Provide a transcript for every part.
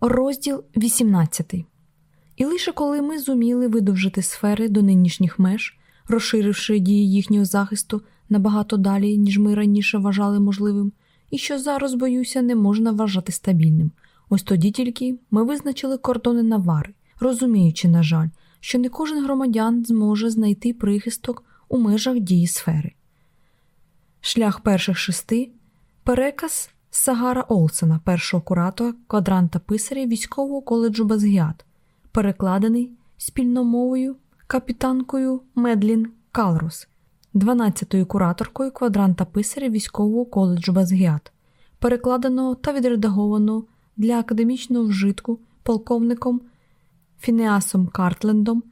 Розділ 18 І лише коли ми зуміли видовжити сфери до нинішніх меж, розширивши дії їхнього захисту набагато далі, ніж ми раніше вважали можливим, і що зараз, боюся, не можна вважати стабільним. Ось тоді тільки ми визначили кордони Навари, розуміючи, на жаль, що не кожен громадян зможе знайти прихисток у межах дії сфери. Шлях перших шести переказ Сагара Олсена, першого куратора квадранта писарів військового коледжу Базгіат, перекладений спільномовою капітанкою Медлін Калрус, 12-ю кураторкою квадранта писарів військового коледжу Базгіат, перекладеного та відредагованого для академічного вжитку полковником Фінеасом Картлендом,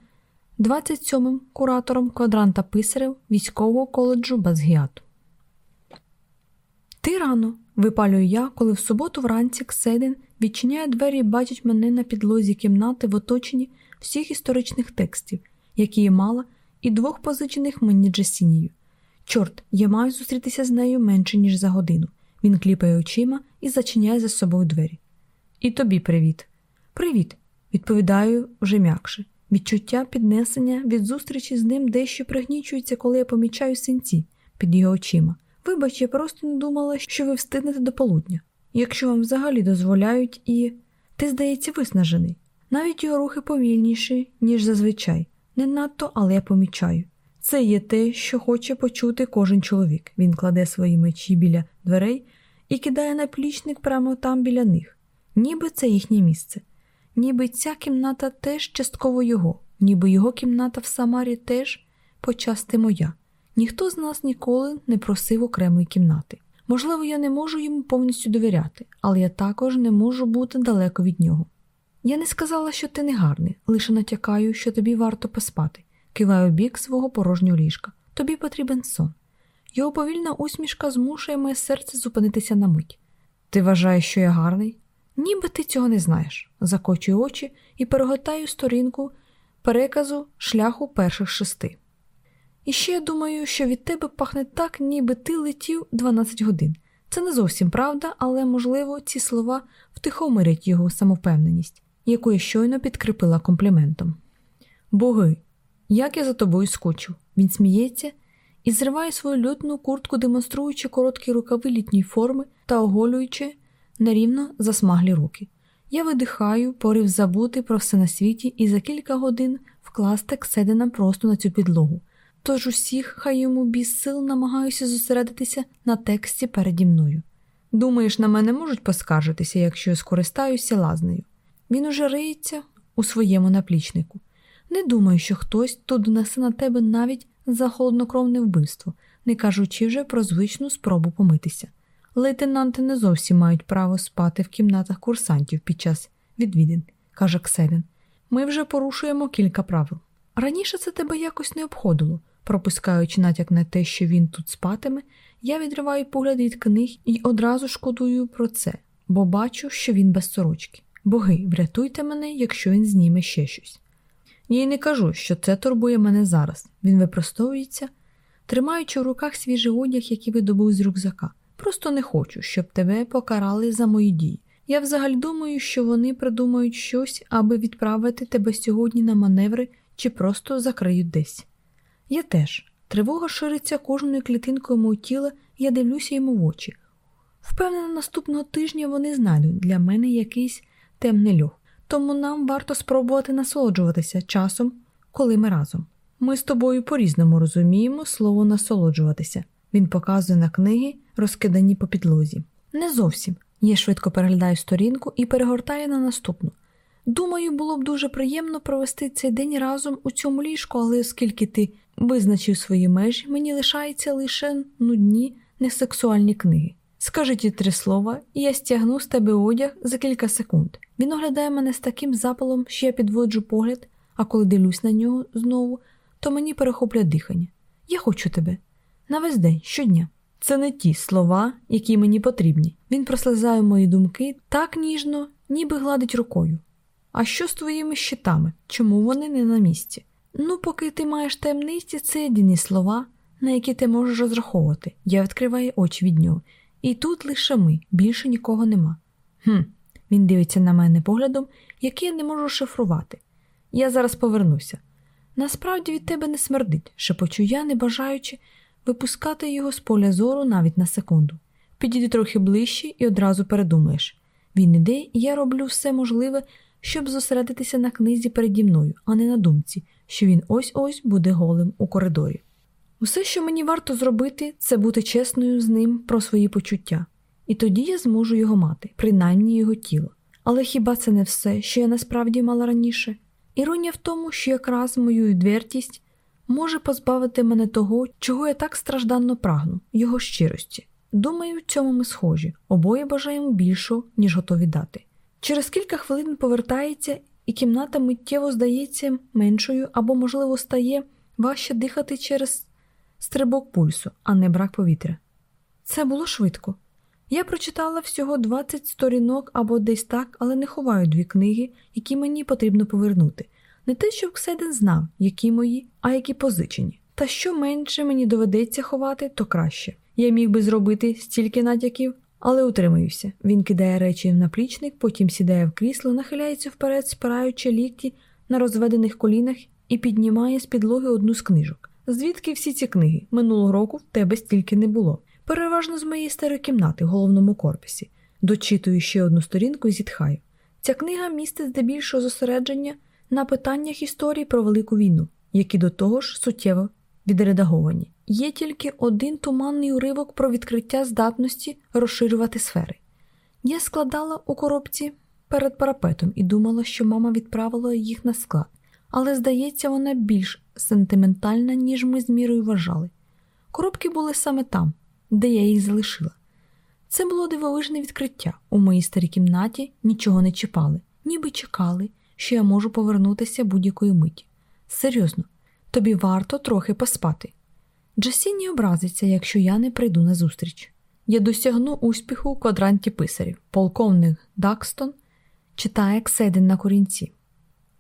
27-м куратором квадранта писарів військового коледжу Базгіату. Ти рано, випалюю я, коли в суботу вранці Кседин відчиняє двері і бачить мене на підлозі кімнати в оточенні всіх історичних текстів, які я мала, і двох позичених мені Джесінією. Чорт, я маю зустрітися з нею менше, ніж за годину. Він кліпає очима і зачиняє за собою двері. І тобі привіт. Привіт, відповідаю вже м'якше. Відчуття піднесення від зустрічі з ним дещо пригнічується, коли я помічаю синці під його очима. Вибач, я просто не думала, що ви встигнете до полудня. Якщо вам взагалі дозволяють і. Ти, здається, виснажений. Навіть його рухи повільніші, ніж зазвичай. Не надто, але я помічаю. Це є те, що хоче почути кожен чоловік. Він кладе свої мечі біля дверей і кидає наплічник прямо там біля них, ніби це їхнє місце. Ніби ця кімната теж частково його, ніби його кімната в Самарі теж почасти моя. Ніхто з нас ніколи не просив окремої кімнати. Можливо, я не можу йому повністю довіряти, але я також не можу бути далеко від нього. Я не сказала, що ти не гарний, лише натякаю, що тобі варто поспати, киваю бік свого порожнього ліжка. Тобі потрібен сон. Його повільна усмішка змушує моє серце зупинитися на мить. Ти вважаєш, що я гарний? Ніби ти цього не знаєш, закочую очі і перегортаю сторінку переказу шляху перших шести. І ще я думаю, що від тебе пахне так, ніби ти летів 12 годин. Це не зовсім правда, але, можливо, ці слова втихомирять його самовпевненість, яку я щойно підкріпила компліментом. Боги, як я за тобою скочив. Він сміється і зриває свою льотну куртку, демонструючи короткі рукави літньої форми та оголюючи нерівно засмаглі руки. Я видихаю, порив забути про все на світі і за кілька годин вкласти Кседена просто на цю підлогу. Тож усіх, хай йому біс сил намагаюся зосередитися на тексті переді мною. Думаєш, на мене можуть поскаржитися, якщо я скористаюся лазнею. Він уже риється у своєму наплічнику. Не думаю, що хтось тут донесе на тебе навіть за холоднокровне вбивство, не кажучи вже про звичну спробу помитися. Лейтенанти не зовсім мають право спати в кімнатах курсантів під час відвідин, каже Кселін. Ми вже порушуємо кілька правил. Раніше це тебе якось не обходило. Пропускаючи натяк на те, що він тут спатиме, я відриваю погляд від книг і одразу шкодую про це, бо бачу, що він без сорочки. Боги, врятуйте мене, якщо він зніме ще щось. Я й не кажу, що це турбує мене зараз. Він випростовується, тримаючи в руках свіжий одяг, який видобув з рюкзака. Просто не хочу, щоб тебе покарали за мої дії. Я взагалі думаю, що вони придумають щось, аби відправити тебе сьогодні на маневри чи просто закриють десь. Я теж. Тривога шириться кожною клітинкою мого тіла, я дивлюся йому в очі. Впевнена, наступного тижня вони знайдуть для мене якийсь темний льох, тому нам варто спробувати насолоджуватися часом, коли ми разом. Ми з тобою по-різному розуміємо слово насолоджуватися. Він показує на книги, розкидані по підлозі. Не зовсім. Я швидко переглядаю сторінку і перегортаю на наступну. Думаю, було б дуже приємно провести цей день разом у цьому ліжку, але оскільки ти визначив свої межі, мені лишаються лише нудні, несексуальні книги. Скажи ті три слова, і я стягну з тебе одяг за кілька секунд. Він оглядає мене з таким запалом, що я підводжу погляд, а коли дивлюсь на нього знову, то мені перехоплює дихання. Я хочу тебе. На весь день, щодня. Це не ті слова, які мені потрібні. Він прослизає мої думки так ніжно, ніби гладить рукою. А що з твоїми щитами? Чому вони не на місці? Ну, поки ти маєш таємниці, це єдині слова, на які ти можеш розраховувати. Я відкриваю очі від нього. І тут лише ми, більше нікого нема. Хм, Він дивиться на мене поглядом, який я не можу шифрувати. Я зараз повернуся. Насправді від тебе не смердить, шепочу я, не бажаючи випускати його з поля зору навіть на секунду. Підійди трохи ближче і одразу передумаєш. Він іде, і я роблю все можливе, щоб зосередитися на книзі переді мною, а не на думці, що він ось-ось буде голим у коридорі. Усе, що мені варто зробити, це бути чесною з ним про свої почуття, і тоді я зможу його мати, принаймні його тіло. Але хіба це не все, що я насправді мала раніше? Іронія в тому, що якраз мою відвертість може позбавити мене того, чого я так стражданно прагну, його щирості. Думаю, в цьому ми схожі, обоє бажаємо більшого, ніж готові дати. Через кілька хвилин повертається, і кімната миттєво здається меншою або, можливо, стає важче дихати через стрибок пульсу, а не брак повітря. Це було швидко. Я прочитала всього 20 сторінок або десь так, але не ховаю дві книги, які мені потрібно повернути. Не те, щоб Кседен знав, які мої, а які позичені. Та що менше мені доведеться ховати, то краще. Я міг би зробити стільки натяків, але утримуюся. Він кидає речі в наплічник, потім сідає в крісло, нахиляється вперед, спираючи лікті на розведених колінах і піднімає з підлоги одну з книжок. Звідки всі ці книги? Минулого року в тебе стільки не було. Переважно з моєї старої кімнати в головному корпусі. Дочитую ще одну сторінку і зітхаю. Ця книга містить здебільшого зосередження на питаннях історії про Велику війну, які до того ж суттєво відредаговані. Є тільки один туманний уривок про відкриття здатності розширювати сфери. Я складала у коробці перед парапетом і думала, що мама відправила їх на склад, але, здається, вона більш сентиментальна, ніж ми з мірою вважали. Коробки були саме там, де я їх залишила. Це було дивовижне відкриття. У моїй старій кімнаті нічого не чіпали, ніби чекали, що я можу повернутися будь-якої миті. Серйозно, тобі варто трохи поспати. Джасіні образиться, якщо я не прийду на зустріч. Я досягну успіху у квадранті писарів. Полковник Дакстон читає Кседин на корінці.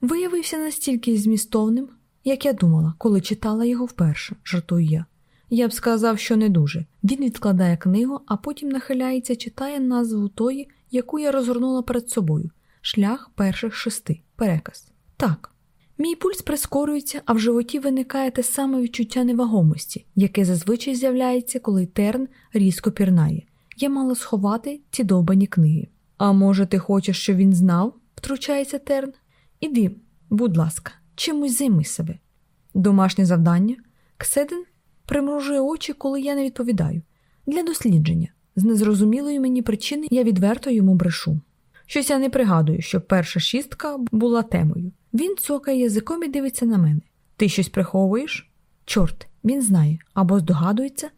Виявився настільки змістовним, як я думала, коли читала його вперше, жартую я. Я б сказав, що не дуже. Він відкладає книгу, а потім нахиляється, читає назву тої, яку я розгорнула перед собою шлях перших шести. Переказ. Так. Мій пульс прискорюється, а в животі виникає те саме відчуття невагомості, яке зазвичай з'являється, коли терн різко пірнає. Я мала сховати ці довбані книги. А може, ти хочеш, щоб він знав? втручається терн. Іди, будь ласка, чимось займи себе. Домашнє завдання. Кседен примружує очі, коли я не відповідаю. Для дослідження. З незрозумілої мені причини я відверто йому брешу. Щось я не пригадую, що перша шістка була темою. Він цокає язиком і дивиться на мене. Ти щось приховуєш? Чорт, він знає або здогадується,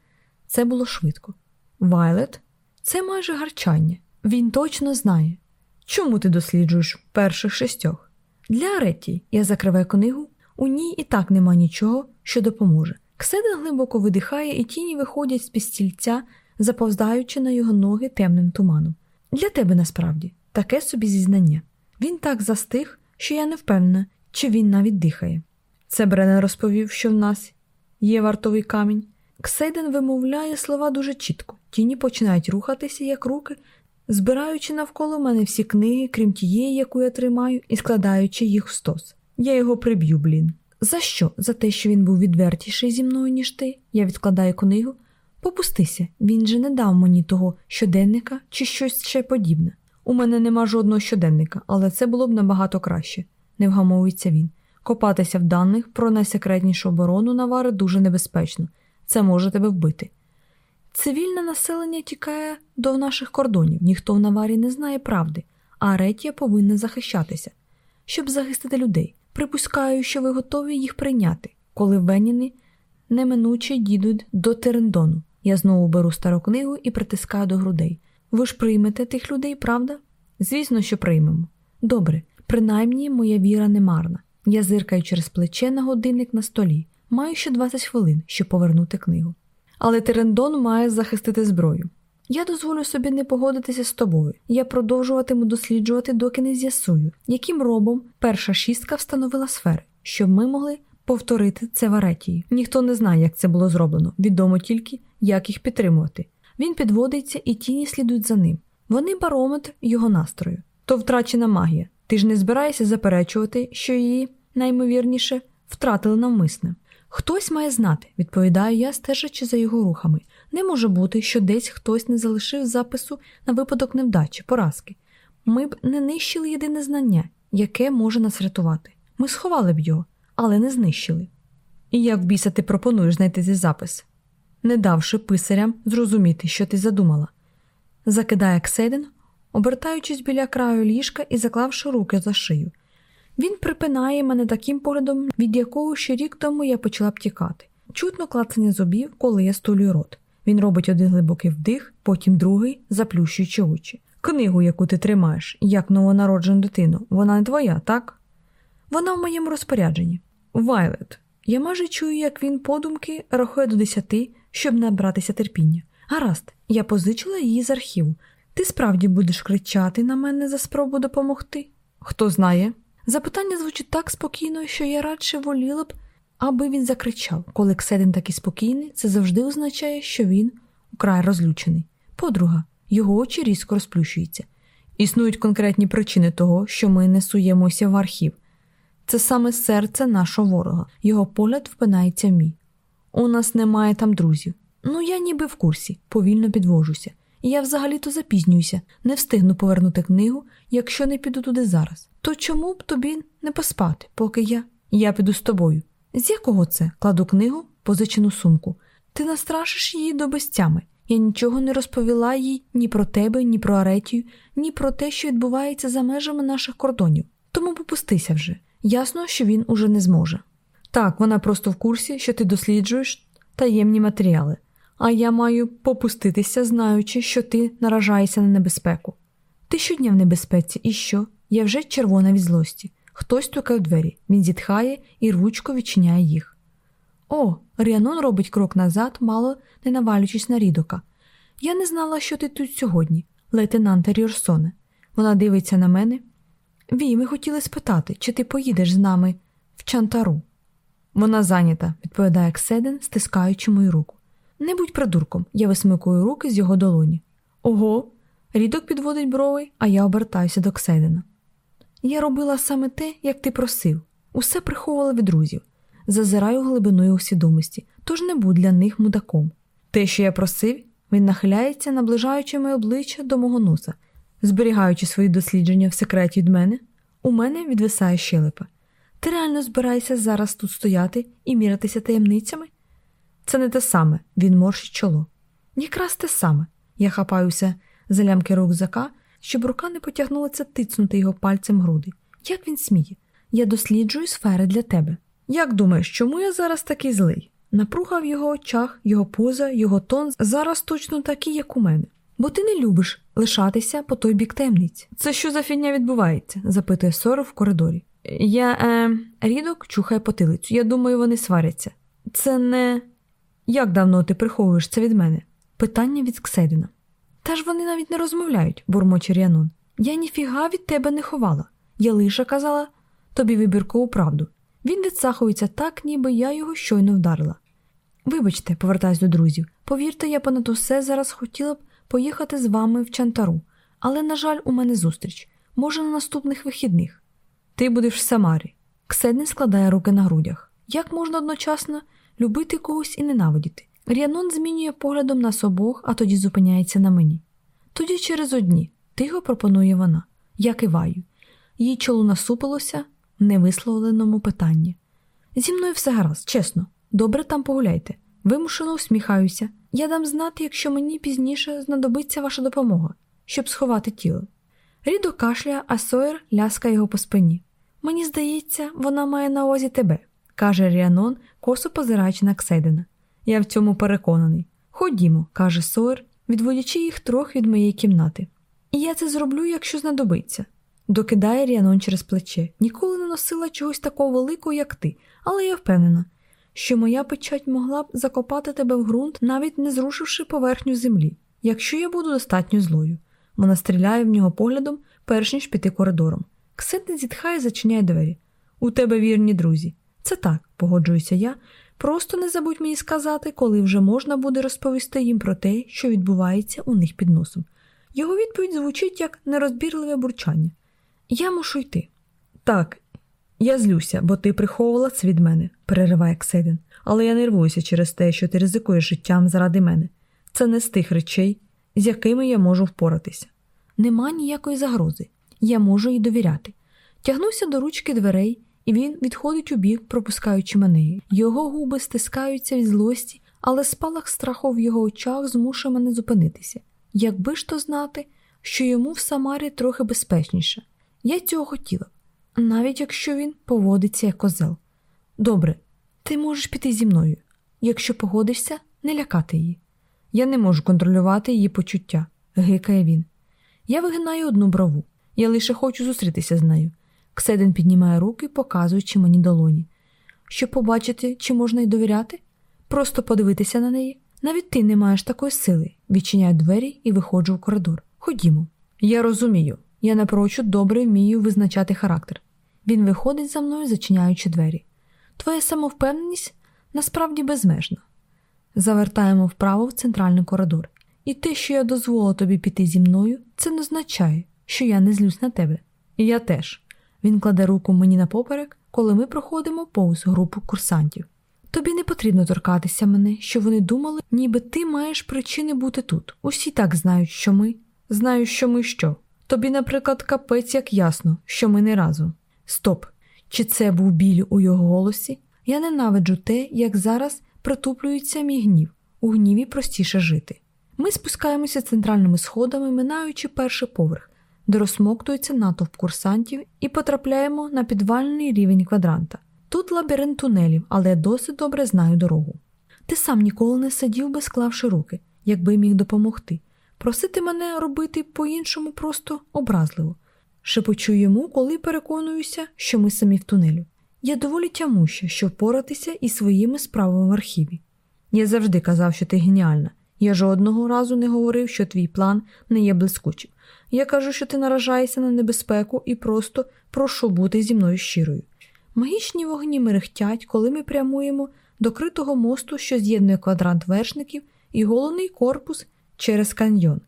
це було швидко. Вайлет, це майже гарчання. Він точно знає. Чому ти досліджуєш перших шістьох? Для Ретті я закриваю книгу, у ній і так нема нічого, що допоможе. Кседен глибоко видихає, і тіні виходять з під стільця, заповзаючи на його ноги темним туманом. Для тебе насправді таке собі зізнання. Він так застиг, що я не впевнена, чи він навіть дихає. Це Бренен розповів, що в нас є вартовий камінь. Ксейден вимовляє слова дуже чітко, тіні починають рухатися, як руки, збираючи навколо мене всі книги, крім тієї, яку я тримаю, і складаючи їх в стос. Я його приб'ю, блін. За що? За те, що він був відвертіший зі мною, ніж ти? Я відкладаю книгу. Попустися, він же не дав мені того щоденника чи щось ще подібне. У мене нема жодного щоденника, але це було б набагато краще, не вгамовується він. Копатися в даних про найсекретнішу оборону Навари дуже небезпечно, це може тебе вбити. Цивільне населення тікає до наших кордонів, ніхто в Наварі не знає правди, а Аретія повинна захищатися, щоб захистити людей. Припускаю, що ви готові їх прийняти, коли Веніни неминуче дідуть до Терендону. Я знову беру стару книгу і притискаю до грудей. Ви ж приймете тих людей, правда? Звісно, що приймемо. Добре, принаймні моя віра не марна. Я зиркаю через плече на годинник на столі. Маю ще 20 хвилин, щоб повернути книгу. Але Терендон має захистити зброю. Я дозволю собі не погодитися з тобою. Я продовжуватиму досліджувати, доки не з'ясую, яким робом перша шістка встановила сфери, щоб ми могли повторити це в аретії. Ніхто не знає, як це було зроблено. Відомо тільки, як їх підтримувати. Він підводиться і тіні слідують за ним. Вони барометр його настрою. то втрачена магія. Ти ж не збираєшся заперечувати, що її, наймовірніше, втратили навмисне. Хтось має знати, відповідаю я, стежачи за його рухами. Не може бути, що десь хтось не залишив запису на випадок невдачі, поразки. Ми б не нищили єдине знання, яке може нас рятувати. Ми сховали б його, але не знищили. І як біса ти пропонуєш знайти цей запис, не давши писарям зрозуміти, що ти задумала. Закидає Кседин, обертаючись біля краю ліжка і заклавши руки за шию. Він припинає мене таким поглядом, від якого ще рік тому я почала б тікати. Чутно клацання зубів, коли я стулюю рот. Він робить один глибокий вдих, потім другий, заплющуючи очі. Книгу, яку ти тримаєш, як новонароджену дитину, вона не твоя, так? Вона в моєму розпорядженні. Вайлет. Я майже чую, як він подумки рахує до десяти, щоб набратися терпіння. Гаразд, я позичила її з архіву. Ти справді будеш кричати на мене за спробу допомогти? Хто знає? Запитання звучить так спокійно, що я радше воліла б, аби він закричав. Коли Кседин такий спокійний, це завжди означає, що він украй розлючений. Подруга, його очі різко розплющуються. Існують конкретні причини того, що ми не суємося в архів. Це саме серце нашого ворога, його погляд впинається в мій. У нас немає там друзів. Ну я ніби в курсі, повільно підвожуся. Я взагалі-то запізнююся, не встигну повернути книгу, якщо не піду туди зараз. То чому б тобі не поспати, поки я. Я піду з тобою. З якого це? Кладу книгу, позичену сумку. Ти настрашиш її до безтями. Я нічого не розповіла їй ні про тебе, ні про Аретію, ні про те, що відбувається за межами наших кордонів. Тому попустися вже. Ясно, що він уже не зможе. Так, вона просто в курсі, що ти досліджуєш таємні матеріали, а я маю попуститися, знаючи, що ти наражаєшся на небезпеку. Ти щодня в небезпеці, і що? Я вже червона від злості. Хтось стукає в двері, він зітхає і рвучко відчиняє їх. О, Ріанон робить крок назад, мало не навалюючись на рідока. Я не знала, що ти тут сьогодні, лейтенанта Ріорсоне. Вона дивиться на мене. Вій, ми хотіли спитати, чи ти поїдеш з нами в Чантару. Вона зайнята, відповідає Кседен, стискаючи мою руку. Не будь придурком, я висмикую руки з його долоні. Ого, рідок підводить брови, а я обертаюся до Кседена. Я робила саме те, як ти просив, усе приховувала від друзів, зазираю глибиною свідомості, тож не будь для них мудаком. Те, що я просив, він нахиляється, наближаючи моє обличчя до мого носа, зберігаючи свої дослідження в секреті від мене, у мене відвисає щелепа. Ти реально збираєшся зараз тут стояти і мірятися таємницями? Це не те саме, він морщить чоло. Якраз те саме. Я хапаюся за лямки рюкзака, щоб рука не потягнулася тицнути його пальцем груди. Як він сміє? Я досліджую сфери для тебе. Як думаєш, чому я зараз такий злий? Напруга в його очах, його поза, його тон зараз точно такі, як у мене. Бо ти не любиш лишатися по той бік темниць. Це що за фігня відбувається? запитує Соро в коридорі. Я е, рідок чухає потилицю. Я думаю, вони сваряться. Це не. Як давно ти приховуєш це від мене? Питання від Кседина. Та ж вони навіть не розмовляють, бурмоче Ріанон. Я ніфіга від тебе не ховала. Я лише казала тобі вибіркову правду. Він відсахується так, ніби я його щойно вдарила. Вибачте, повертаюсь до друзів. Повірте, я понад усе зараз хотіла б поїхати з вами в Чантару, але, на жаль, у мене зустріч. Може, на наступних вихідних. Ти будеш в Самарі. Кседний складає руки на грудях. Як можна одночасно любити когось і ненавидіти? Ріанон змінює поглядом нас обох, а тоді зупиняється на мені. Тоді через одні, тихо пропонує вона. Я киваю. Її чоло насупилося в невисловленому питанні. Зі мною все гаразд, чесно, добре там погуляйте. Вимушено усміхаюся. Я дам знати, якщо мені пізніше знадобиться ваша допомога, щоб сховати тіло. Рідо кашляє, а Сойер ляска його по спині. Мені здається, вона має на увазі тебе, каже Ріанон, косо позираючи на Кседина. Я в цьому переконаний. Ходімо, каже Сойер, відводячи їх трохи від моєї кімнати. І я це зроблю, якщо знадобиться. Докидає Ріанон через плече. Ніколи не носила чогось такого великого, як ти, але я впевнена, що моя печать могла б закопати тебе в ґрунт, навіть не зрушивши поверхню землі, якщо я буду достатньо злою. Вона стріляє в нього поглядом, перш ніж піти коридором. Кситин зітхає і зачиняє двері. У тебе вірні друзі. Це так, погоджуюся я. Просто не забудь мені сказати, коли вже можна буде розповісти їм про те, що відбувається у них під носом. Його відповідь звучить як нерозбірливе бурчання. Я мушу йти. Так, я злюся, бо ти приховувала це від мене, перериває Кседин. Але я нервуюся через те, що ти ризикуєш життям заради мене. Це не з тих речей, з якими я можу впоратися. Нема ніякої загрози. Я можу їй довіряти. Тягнуся до ручки дверей, і він відходить у бік, пропускаючи мене. Його губи стискаються від злості, але спалах страху в його очах змушує мене зупинитися. Якби ж то знати, що йому в Самарі трохи безпечніше. Я цього хотіла, навіть якщо він поводиться як козел. Добре, ти можеш піти зі мною. Якщо погодишся, не лякати її. Я не можу контролювати її почуття, гикає він. Я вигинаю одну брову. Я лише хочу зустрітися з нею. Кседен піднімає руки, показуючи мені долоні. Щоб побачити, чи можна й довіряти, просто подивитися на неї. Навіть ти не маєш такої сили. Відчиняю двері і виходжу в коридор. Ходімо. Я розумію, я напрочуд добре вмію визначати характер. Він виходить за мною, зачиняючи двері. Твоя самовпевненість насправді безмежна. Завертаємо вправо в центральний коридор. І те, що я дозволила тобі піти зі мною, це не означає, що я не злюсь на тебе. І я теж. Він кладе руку мені на поперек, коли ми проходимо повз групу курсантів. Тобі не потрібно торкатися мене, що вони думали, ніби ти маєш причини бути тут. Усі так знають, що ми. Знаю, що ми що. Тобі, наприклад, капець як ясно, що ми не разом. Стоп! Чи це був біль у його голосі? Я ненавиджу те, як зараз притуплюється мій гнів. У гніві простіше жити. Ми спускаємося центральними сходами, минаючи перший поверх, де розсмоктується натовп курсантів, і потрапляємо на підвальний рівень квадранта. Тут лабіринт тунелів, але я досить добре знаю дорогу. Ти сам ніколи не сидів би, склавши руки, якби міг допомогти. Просити мене робити по-іншому просто образливо. Шепочу йому, коли переконуюся, що ми самі в тунелю. Я доволі тямуща, щоб впоратися із своїми справами в архіві. Я завжди казав, що ти геніальна. Я жодного разу не говорив, що твій план не є блискучим. Я кажу, що ти наражаєшся на небезпеку і просто прошу бути зі мною щирою. Магічні вогні мерехтять, коли ми прямуємо до критого мосту, що з'єднує квадрант вершників і головний корпус через каньйон.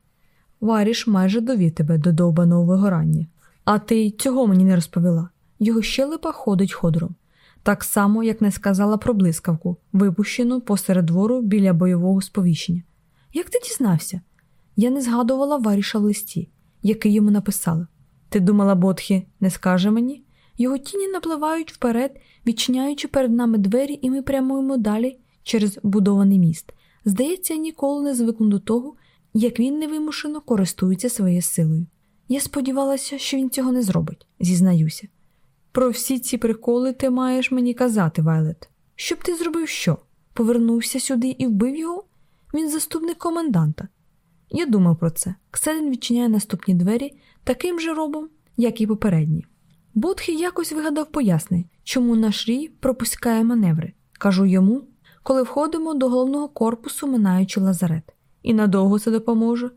Варіш майже довів тебе до довбаного вигорання. А ти цього мені не розповіла. Його щелепа ходить ходором. Так само, як не сказала про блискавку, випущену посеред двору біля бойового сповіщення. Як ти дізнався? Я не згадувала варіша в листі, який йому написала. Ти думала, Ботхі не скаже мені? Його тіні напливають вперед, відчиняючи перед нами двері, і ми прямуємо далі через будований міст. Здається, ніколи не звикну до того, як він невимушено користується своєю силою. Я сподівалася, що він цього не зробить, зізнаюся. Про всі ці приколи ти маєш мені казати, Вайлет. Щоб ти зробив що? Повернувся сюди і вбив його? Він заступник коменданта. Я думав про це. Кселін відчиняє наступні двері таким же робом, як і попередні. Ботхі якось вигадав пояснення, чому наш рій пропускає маневри. Кажу йому, коли входимо до головного корпусу, минаючи лазарет. І надовго це допоможе.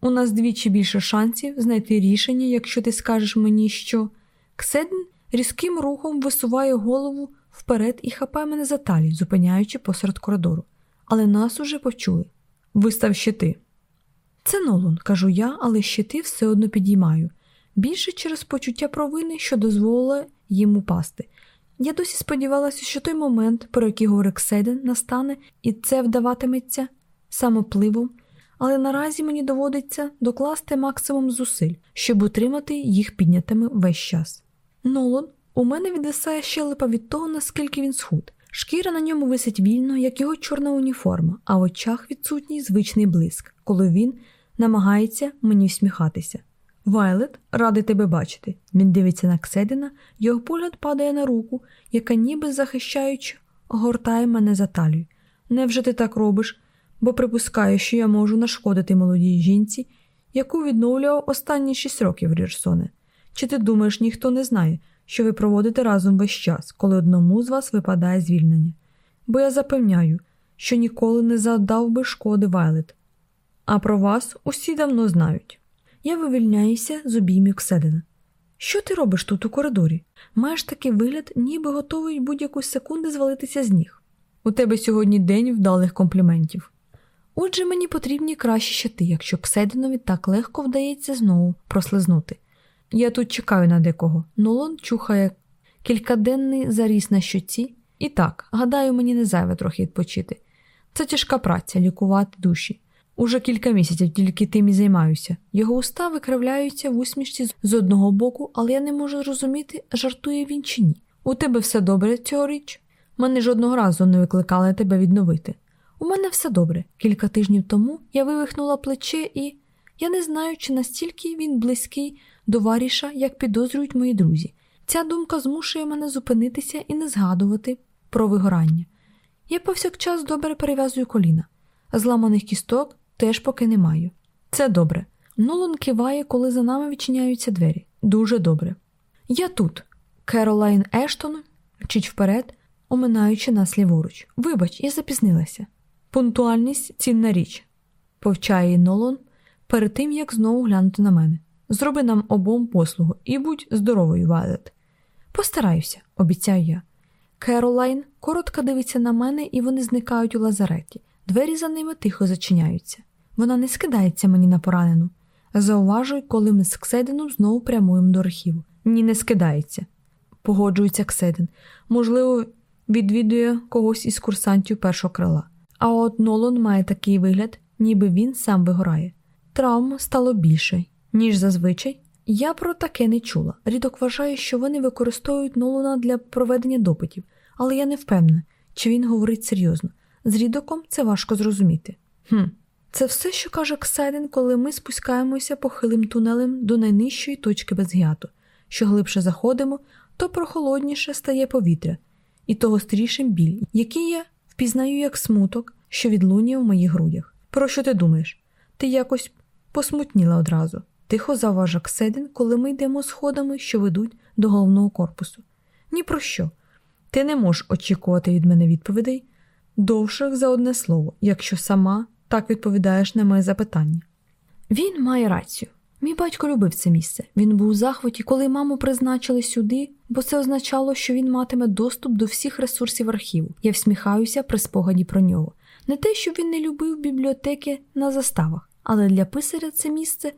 У нас двічі більше шансів знайти рішення, якщо ти скажеш мені, що. Кседн різким рухом висуває голову вперед і хапає мене за талію, зупиняючи посеред коридору. Але нас уже почули. Вистав щити. Це Нолун, кажу я, але щити все одно підіймаю. Більше через почуття провини, що дозволило їм упасти. Я досі сподівалася, що той момент, про який говорить Кседен, настане, і це вдаватиметься самопливом, але наразі мені доводиться докласти максимум зусиль, щоб утримати їх піднятими весь час. Нолон, у мене відвисає щелепа від того, наскільки він схуд. Шкіра на ньому висить вільно, як його чорна уніформа, а в очах відсутній звичний блиск, коли він намагається мені всміхатися. Вайлет, радий тебе бачити. Він дивиться на Кседина, його погляд падає на руку, яка, ніби захищаючи, гортає мене за талію. Невже ти так робиш? Бо припускаю, що я можу нашкодити молодій жінці, яку відновлював останні шість років Рірсоне. Чи ти думаєш, ніхто не знає, що ви проводите разом весь час, коли одному з вас випадає звільнення? Бо я запевняю, що ніколи не завдав би шкоди Вайлет. А про вас усі давно знають. Я вивільняюся з обіймів Кседина. Що ти робиш тут у коридорі? Маєш такий вигляд, ніби готовий будь-яку секунду звалитися з ніг. У тебе сьогодні день вдалих компліментів. Отже, мені потрібні кращі щити, якщо Ксединові так легко вдається знову прослизнути. Я тут чекаю на декого. Нолон чухає кількаденний заріс на щоці. І так, гадаю, мені не зайве трохи відпочити. Це тяжка праця лікувати душі. Уже кілька місяців тільки тим і займаюся. Його уста викривляються в усмішці з одного боку, але я не можу зрозуміти, жартує він чи ні. У тебе все добре цьогоріч? Мене жодного разу не викликали тебе відновити. У мене все добре. Кілька тижнів тому я вивихнула плече і я не знаю, чи настільки він близький до варіша, як підозрюють мої друзі. Ця думка змушує мене зупинитися і не згадувати про вигорання. Я повсякчас добре перев'язую коліна, зламаних кісток теж поки не маю. Це добре. Нолан киває, коли за нами відчиняються двері. Дуже добре. Я тут. Керолайн Ештон вчить вперед, оминаючи нас ліворуч. Вибач, я запізнилася. Пунктуальність цінна річ, повчає Нолан перед тим, як знову глянути на мене. Зроби нам обом послугу і будь здоровою, Вайлет. Постараюся, обіцяю я. Керолайн коротко дивиться на мене, і вони зникають у лазареті. Двері за ними тихо зачиняються. Вона не скидається мені на поранену. Зауважую, коли ми з Кседином знову прямуємо до архіву. Ні, не скидається, погоджується Кседин. Можливо, відвідує когось із курсантів першого крила. А от Нолан має такий вигляд, ніби він сам вигорає. Травм стало більше, ніж зазвичай. Я про таке не чула. Рідок вважає, що вони використовують Нолана для проведення допитів, але я не впевнена, чи він говорить серйозно. З рідоком це важко зрозуміти. Хм, Це все, що каже Кседин, коли ми спускаємося похилим тунелем до найнижчої точки Безгіату. Що глибше заходимо, то прохолодніше стає повітря, і то гострішим біль, який я впізнаю як смуток, що відлунює в моїх грудях. Про що ти думаєш? Ти якось посмутніла одразу. Тихо заважа Кседин, коли ми йдемо сходами, що ведуть до головного корпусу. Ні про що. Ти не можеш очікувати від мене відповідей довших за одне слово, якщо сама так відповідаєш на моє запитання. Він має рацію. Мій батько любив це місце. Він був у захваті, коли маму призначили сюди, бо це означало, що він матиме доступ до всіх ресурсів архіву. Я всміхаюся при спогаді про нього. Не те, що він не любив бібліотеки на заставах, але для писаря це місце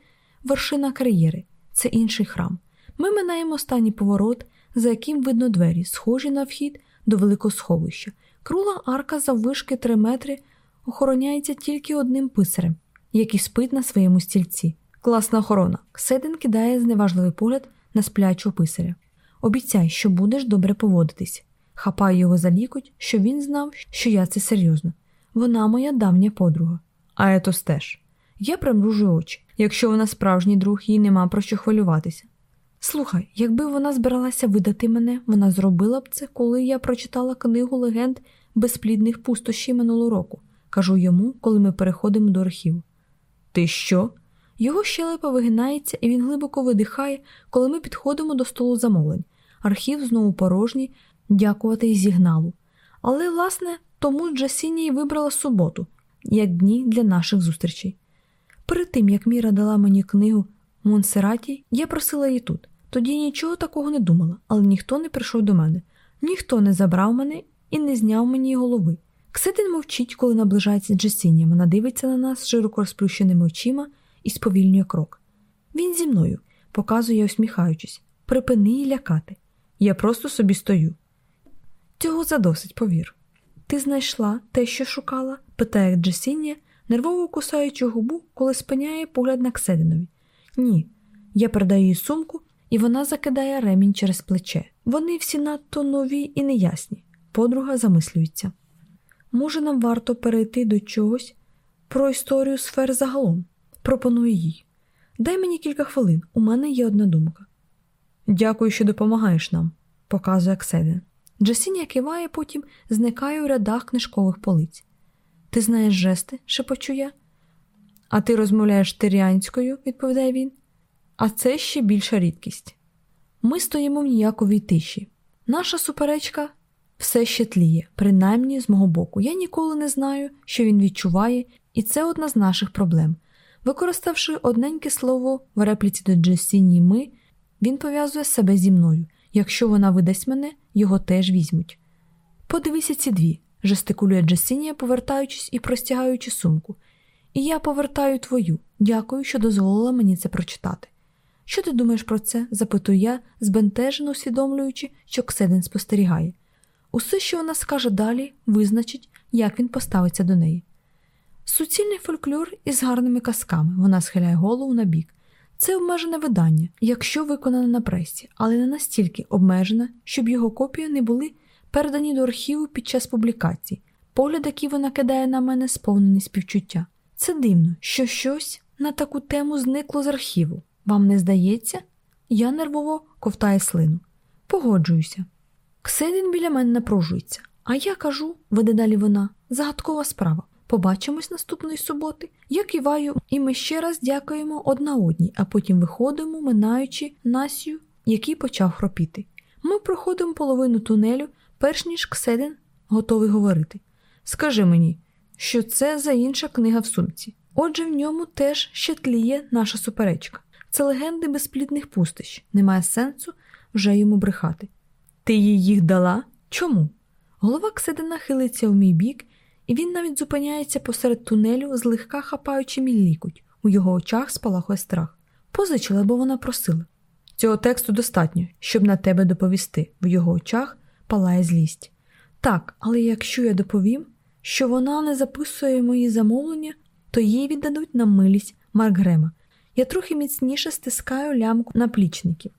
вершина кар'єри, це інший храм. Ми минаємо останній поворот, за яким видно двері, схожі на вхід до великого сховища. Крула арка заввишки три метри охороняється тільки одним писарем, який спить на своєму стільці. Класна охорона. Кседин кидає зневажливий погляд на сплячого писаря. Обіцяй, що будеш добре поводитись. Хапаю його за лікоть, щоб він знав, що я це серйозно. Вона моя давня подруга. А етос теж. Я примружую очі. Якщо вона справжній друг, їй нема про що хвилюватися. Слухай, якби вона збиралася видати мене, вона зробила б це, коли я прочитала книгу легенд безплідних пустощів минулого року, кажу йому, коли ми переходимо до архіву. Ти що? Його щелепа вигинається, і він глибоко видихає, коли ми підходимо до столу замовлень. Архів знову порожній, дякувати й зігналу. Але, власне, тому Джасіні й вибрала суботу, як дні для наших зустрічей. Перед тим, як Міра дала мені книгу Монсераті, я просила її тут. Тоді нічого такого не думала, але ніхто не прийшов до мене, ніхто не забрав мене і не зняв мені голови. Кситин мовчить, коли наближається Джесіння. Вона дивиться на нас широко розплющеними очима і сповільнює крок. Він зі мною, показує, усміхаючись, припини і лякати. Я просто собі стою. Цього задосить, повір. Ти знайшла те, що шукала? питає Джесіння, нервово кусаючи губу, коли спиняє погляд на Ксединові. Ні. Я передаю їй сумку, і вона закидає ремінь через плече. Вони всі надто нові і неясні. Подруга замислюється. Може, нам варто перейти до чогось про історію сфер загалом? Пропоную їй. Дай мені кілька хвилин, у мене є одна думка. Дякую, що допомагаєш нам, показує Кседин. Джасіння киває, потім зникає у рядах книжкових полиць. Ти знаєш жести, шепочу я. А ти розмовляєш тиріанською, відповідає він. А це ще більша рідкість. Ми стоїмо в ніяковій тиші. Наша суперечка все ще тліє, принаймні з мого боку. Я ніколи не знаю, що він відчуває, і це одна з наших проблем. Використавши одненьке слово в репліці до Джесіні ми, він пов'язує себе зі мною. Якщо вона видасть мене, його теж візьмуть. Подивися ці дві, жестикулює Джесінія, повертаючись і простягаючи сумку. і я повертаю твою. Дякую, що дозволила мені це прочитати. Що ти думаєш про це? запитую я, збентежено усвідомлюючи, що Кседен спостерігає. Усе, що вона скаже далі, визначить, як він поставиться до неї. Суцільний фольклор із гарними казками вона схиляє голову на бік. Це обмежене видання, якщо виконане на пресі, але не настільки обмежене, щоб його копії не були передані до архіву під час публікації. Погляд, який вона кидає на мене, сповнений співчуття. Це дивно, що щось на таку тему зникло з архіву. Вам не здається? Я нервово ковтаю слину. Погоджуюся. Кседін біля мене напружується, а я кажу, веде далі вона, загадкова справа. Побачимось наступної суботи. Я киваю, і ми ще раз дякуємо одна одній, а потім виходимо, минаючи Насю, який почав хропіти. Ми проходимо половину тунелю, перш ніж Кседен готовий говорити. Скажи мені, що це за інша книга в сумці. Отже, в ньому теж ще тліє наша суперечка. Це легенди безплідних пустищ. Немає сенсу вже йому брехати. Ти їй їх дала? Чому? Голова Кседена хилиться у мій бік, і він навіть зупиняється посеред тунелю, злегка хапаючи мій лікуть. У його очах спалахує страх. Позичила, бо вона просила. Цього тексту достатньо, щоб на тебе доповісти. В його очах палає злість. Так, але якщо я доповім, що вона не записує мої замовлення, то їй віддадуть на милість Марк Грема. Я трохи міцніше стискаю лямку наплічників.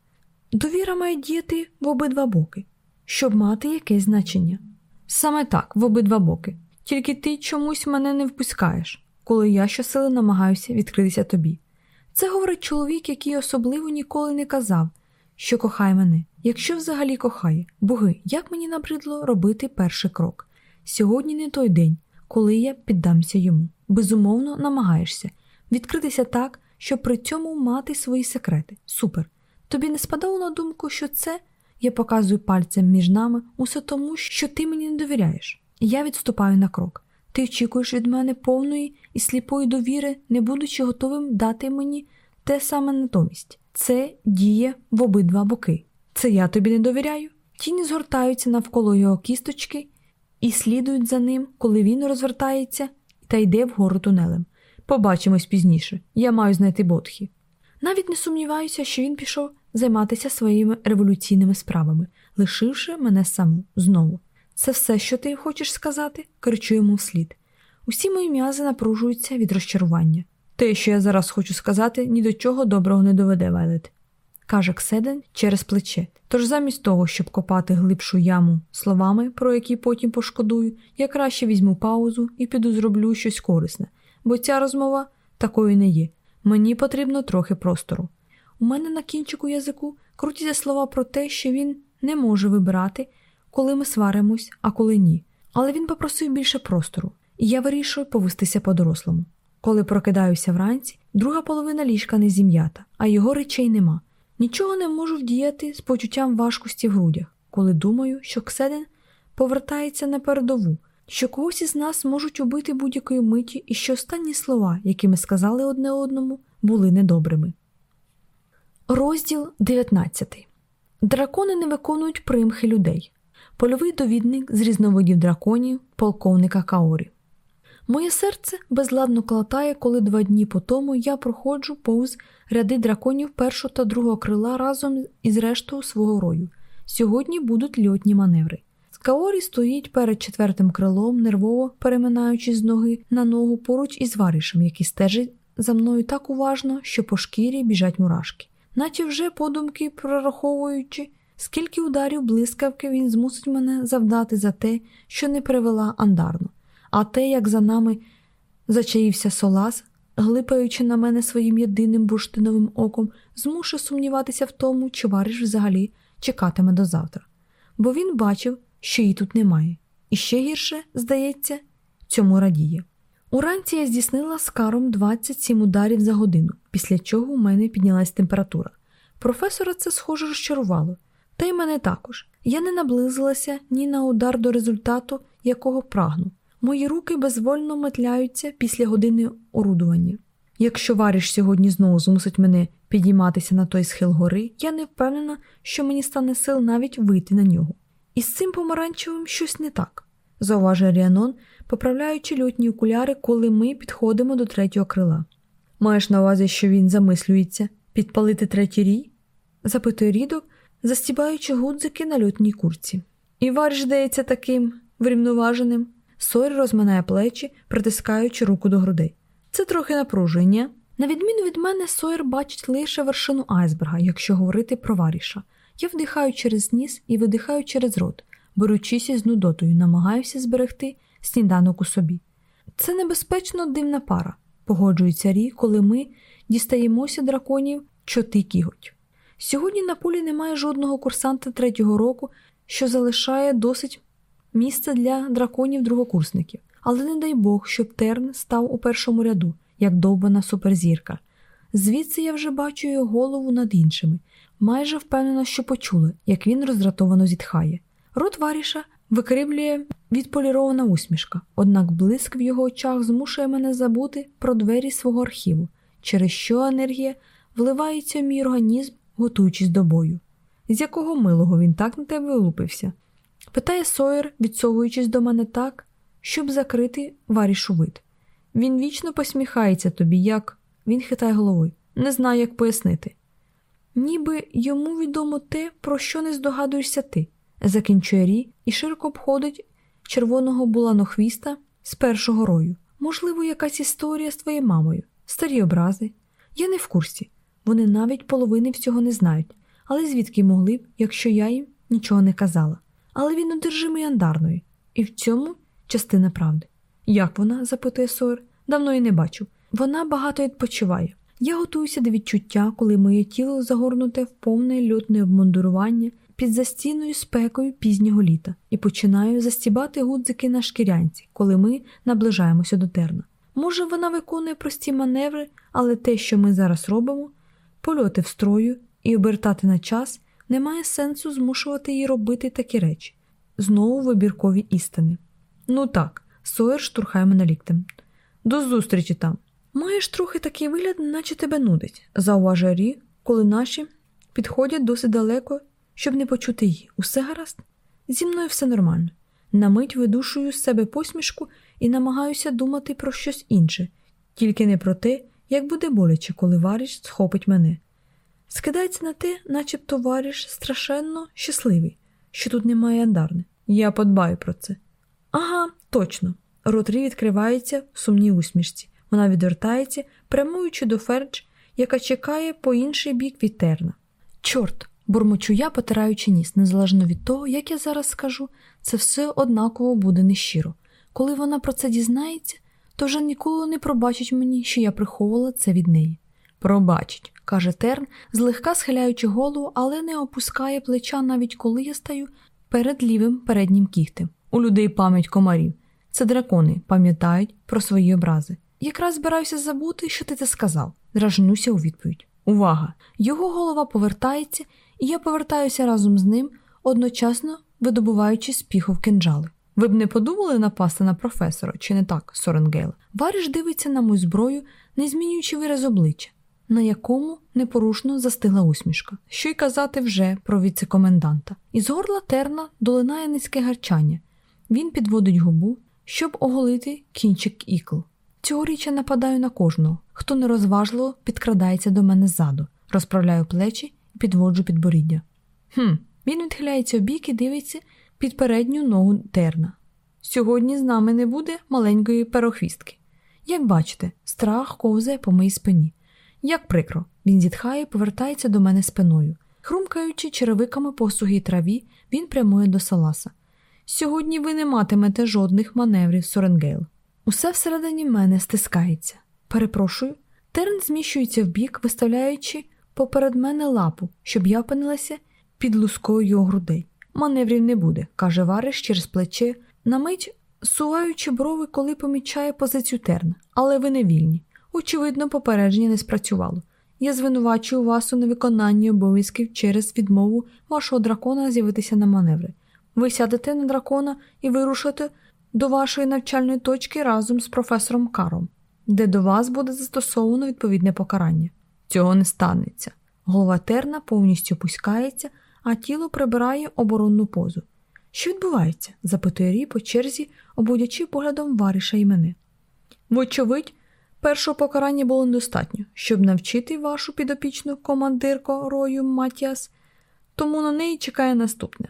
Довіра має діяти в обидва боки, щоб мати якесь значення. Саме так, в обидва боки. Тільки ти чомусь мене не впускаєш, коли я щосили намагаюся відкритися тобі. Це говорить чоловік, який особливо ніколи не казав, що кохає мене, якщо взагалі кохає. Боги, як мені набридло робити перший крок. Сьогодні не той день, коли я піддамся йому. Безумовно, намагаєшся відкритися так, щоб при цьому мати свої секрети. Супер. Тобі не спадало на думку, що це я показую пальцем між нами усе тому, що ти мені не довіряєш. Я відступаю на крок. Ти очікуєш від мене повної і сліпої довіри, не будучи готовим дати мені те саме натомість. Це діє в обидва боки. Це я тобі не довіряю. Тіні згортаються навколо його кісточки і слідують за ним, коли він розвертається та йде вгору тунелем. Побачимось пізніше. Я маю знайти Ботхі. Навіть не сумніваюся, що він пішов займатися своїми революційними справами, лишивши мене саму знову. Це все, що ти хочеш сказати? кричу йому вслід. Усі мої м'язи напружуються від розчарування. Те, що я зараз хочу сказати, ні до чого доброго не доведе Вайлет, каже Кседен через плече. Тож замість того, щоб копати глибшу яму словами, про які потім пошкодую, я краще візьму паузу і піду зроблю щось корисне, бо ця розмова такою не є. Мені потрібно трохи простору. У мене на кінчику язику крутяться слова про те, що він не може вибирати, коли ми сваримось, а коли ні. Але він попросив більше простору, і я вирішую повестися по-дорослому. Коли прокидаюся вранці, друга половина ліжка не зім'ята, а його речей нема. Нічого не можу вдіяти з почуттям важкості в грудях, коли думаю, що Кседен повертається на передову, що когось із нас можуть убити будь-якої миті, і що останні слова, які ми сказали одне одному, були недобрими. Розділ 19 Дракони не виконують примхи людей. Польовий довідник з різновидів драконів, полковника Каорі. Моє серце безладно клатає, коли два дні по тому я проходжу повз ряди драконів першого та другого крила разом із рештою свого рою. Сьогодні будуть льотні маневри. Каорі стоїть перед четвертим крилом, нервово переминаючись з ноги на ногу поруч із варішем, який стежить за мною так уважно, що по шкірі біжать мурашки, наче вже подумки прораховуючи, скільки ударів блискавки він змусить мене завдати за те, що не привела андарну. А те, як за нами зачаївся солас, глипаючи на мене своїм єдиним бурштиновим оком, змушує сумніватися в тому, чи вариш взагалі чекатиме до завтра. Бо він бачив, що її тут немає, і ще гірше, здається, цьому радіє. Уранці я здійснила з каром 27 ударів за годину, після чого у мене піднялась температура. Професора це схоже розчарувало, та й мене також. Я не наблизилася ні на удар до результату, якого прагну. Мої руки безвольно метляються після години орудування. Якщо варіш сьогодні знову змусить мене підійматися на той схил гори, я не впевнена, що мені стане сил навіть вийти на нього. І з цим помаранчевим щось не так, зауважує Ріанон, поправляючи льотні окуляри, коли ми підходимо до третього крила. Маєш на увазі, що він замислюється підпалити третій рій? запитує рідок, застібаючи гудзики на льотній курці. І варш здається таким врівноваженим. Сойер розминає плечі, притискаючи руку до грудей. Це трохи напружує, ні? На відміну від мене, Сойер бачить лише вершину айсберга, якщо говорити про варіша. Я вдихаю через ніс і видихаю через рот, беручись із нудотою, намагаюся зберегти сніданок у собі. Це небезпечно дивна пара, погоджується Рі, коли ми дістаємося драконів чоти кіготь. Сьогодні на полі немає жодного курсанта третього року, що залишає досить місце для драконів другокурсників, але не дай Бог, щоб Терн став у першому ряду, як довбана суперзірка. Звідси я вже бачу його голову над іншими, майже впевнена, що почули, як він роздратовано зітхає. Рот варіша викривлює відполірована усмішка, однак блиск в його очах змушує мене забути про двері свого архіву, через що енергія вливається в мій організм, готуючись до бою. З якого милого він так на тебе вилупився? Питає Сойер, відсовуючись до мене так, щоб закрити варішу вид. Він вічно посміхається тобі, як він хитає головою, не знаю, як пояснити. Ніби йому відомо те, про що не здогадуєшся ти, закінчує Рі і широко обходить червоного буланохвіста з першого рою. Можливо, якась історія з твоєю мамою, старі образи. Я не в курсі. Вони навіть половини всього не знають, але звідки могли б, якщо я їм нічого не казала. Але він одержимий андарною, і в цьому частина правди. Як вона? запитує Сойер. Давно її не бачу. Вона багато відпочиває. Я готуюся до відчуття, коли моє тіло загорнуте в повне льотне обмундурування під застійною спекою пізнього літа і починаю застібати гудзики на шкірянці, коли ми наближаємося до терна. Може, вона виконує прості маневри, але те, що ми зараз робимо, польоти в строю і обертати на час, немає сенсу змушувати її робити такі речі. Знову вибіркові істини. Ну так, Сойер штурхає мене ліктем. До зустрічі там. Маєш трохи такий вигляд, наче тебе нудить, зауважує Рі, коли наші підходять досить далеко, щоб не почути її. Усе гаразд? Зі мною все нормально. На мить видушую з себе посмішку і намагаюся думати про щось інше, тільки не про те, як буде боляче, коли варіш схопить мене. Скидається на те, начебто Варіш страшенно щасливий, що тут немає Андарни. Я подбаю про це. Ага, точно. Рот Рі відкривається в сумній усмішці. Вона відвертається, прямуючи до Фердж, яка чекає по інший бік від Терна. Чорт, бурмочу я, потираючи ніс, незалежно від того, як я зараз скажу, це все однаково буде нещиро. Коли вона про це дізнається, то вже ніколи не пробачить мені, що я приховувала це від неї. Пробачить, каже Терн, злегка схиляючи голову, але не опускає плеча, навіть коли я стаю перед лівим переднім кігтем. У людей пам'ять комарів. Це дракони пам'ятають про свої образи. Якраз збираюся забути, що ти це сказав. Дражнуся у відповідь. Увага! Його голова повертається, і я повертаюся разом з ним, одночасно видобуваючи з піхов кинджали. Ви б не подумали напасти на професора, чи не так, Соренгейл? Варіш дивиться на мою зброю, не змінюючи вираз обличчя, на якому непорушно застигла усмішка. Що й казати вже про віце-коменданта. Із горла терна долинає низьке гарчання. Він підводить губу, щоб оголити кінчик ікл. Цьогоріч я нападаю на кожного, хто нерозважливо підкрадається до мене ззаду, розправляю плечі і підводжу підборіддя. Хм, він відхиляється обік і дивиться під передню ногу терна. Сьогодні з нами не буде маленької перохвістки. Як бачите, страх ковзає по моїй спині. Як прикро, він зітхає і повертається до мене спиною. Хрумкаючи черевиками по сухій траві, він прямує до Соласа. Сьогодні ви не матимете жодних маневрів, Соренгейл. Усе всередині мене стискається. Перепрошую, Терн зміщується вбік, виставляючи поперед мене лапу, щоб я опинилася під лускою його грудей. Маневрів не буде, каже Вариш через плече, на мить суваючи брови, коли помічає позицію терна. Але ви не вільні. Очевидно, попередження не спрацювало. Я звинувачую вас у невиконанні обов'язків через відмову вашого дракона з'явитися на маневри. Ви сядете на дракона і вирушите до вашої навчальної точки разом з професором Каром, де до вас буде застосовано відповідне покарання. Цього не станеться. Голова терна повністю опускається, а тіло прибирає оборонну позу. Що відбувається? запитує Рі по черзі, обудячи поглядом вариша і мене. Вочевидь, першого покарання було недостатньо, щоб навчити вашу підопічну командирко Рою Матіас, тому на неї чекає наступне.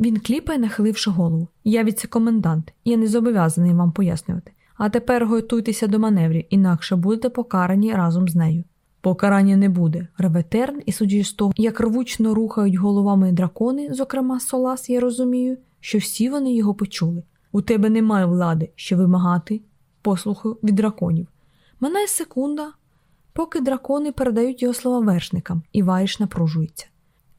Він кліпає, нахиливши голову. Я віце-комендант, я не зобов'язаний вам пояснювати. А тепер готуйтеся до маневрів, інакше будете покарані разом з нею. Покарання не буде. Реве Терн, і судячи з того, як рвучно рухають головами дракони, зокрема Солас, я розумію, що всі вони його почули. У тебе немає влади, щоб вимагати послуху від драконів. Минає секунда, поки дракони передають його слова вершникам, і Варіш напружується.